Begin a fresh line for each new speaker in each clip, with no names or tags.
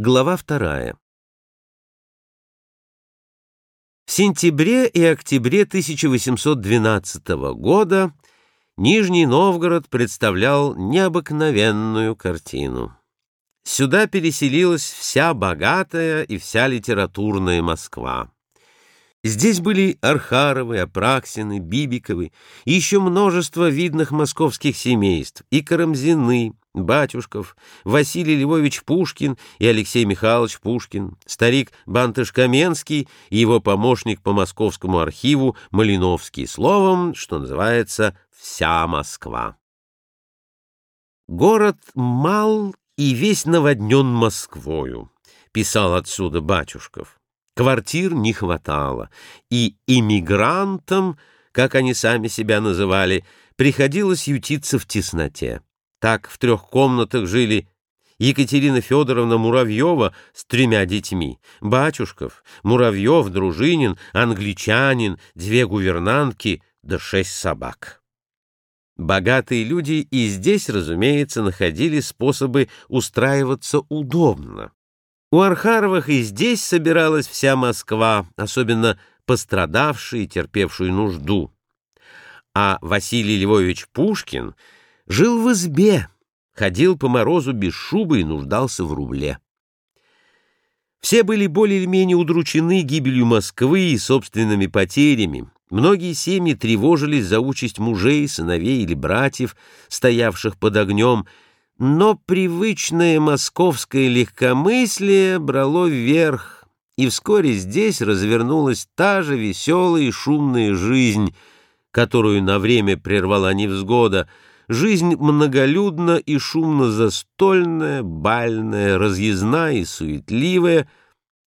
Глава вторая. В сентябре и октябре 1812 года Нижний Новгород представлял необыкновенную картину. Сюда переселилась вся богатая и вся литературная Москва. Здесь были Архаровы, Апраксины, Бибиковы и еще множество видных московских семейств, и Карамзины, Батюшков, Василий Львович Пушкин и Алексей Михайлович Пушкин, старик Бантыш Каменский и его помощник по московскому архиву Малиновский, словом, что называется «вся Москва». «Город мал и весь наводнен Москвою», — писал отсюда Батюшков. Квартир не хватало, и иммигрантам, как они сами себя называли, приходилось ютиться в тесноте. Так в трех комнатах жили Екатерина Федоровна Муравьева с тремя детьми, Батюшков, Муравьев, Дружинин, англичанин, две гувернантки да шесть собак. Богатые люди и здесь, разумеется, находили способы устраиваться удобно. У Архаровых и здесь собиралась вся Москва, особенно пострадавшие и терпевшие нужду. А Василий Львович Пушкин — Жил в избе, ходил по морозу без шубы и нуждался в рубле. Все были более или менее удручены гибелью Москвы и собственными потерями. Многие семьи тревожились за участь мужей, сыновей или братьев, стоявших под огнем, но привычное московское легкомыслие брало вверх, и вскоре здесь развернулась та же веселая и шумная жизнь, которую на время прервала невзгода — Жизнь многолюдна и шумно-застольная, бальная, разъездная и суетливая,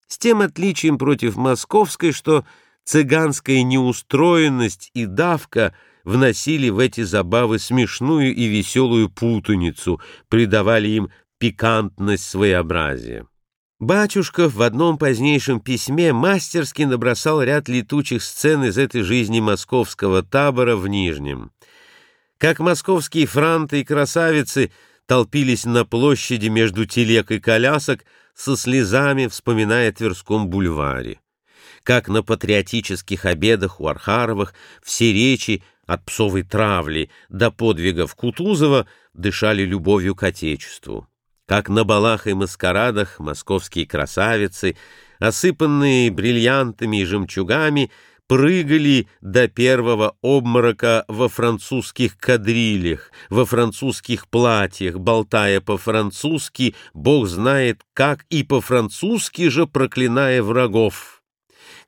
с тем отличием против московской, что цыганская неустроенность и давка вносили в эти забавы смешную и веселую путаницу, придавали им пикантность своеобразия. Батюшков в одном позднейшем письме мастерски набросал ряд летучих сцен из этой жизни московского табора в Нижнем как московские франты и красавицы толпились на площади между телег и колясок со слезами, вспоминая Тверском бульваре, как на патриотических обедах у Архаровых все речи от псовой травли до подвигов Кутузова дышали любовью к Отечеству, как на балах и маскарадах московские красавицы, осыпанные бриллиантами и жемчугами, прыгали до первого обморока во французских кадрилях, во французских платьях, болтая по-французски, бог знает как, и по-французски же проклиная врагов.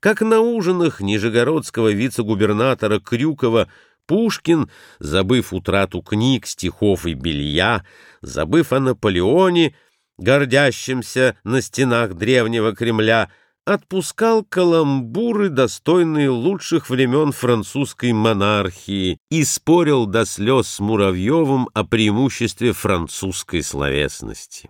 Как на ужинах нижегородского вице-губернатора Крюкова Пушкин, забыв утрату книг, стихов и белья, забыв о Наполеоне, гордящемся на стенах древнего Кремля, отпускал каламбуры, достойные лучших времен французской монархии, и спорил до слез с Муравьевым о преимуществе французской словесности.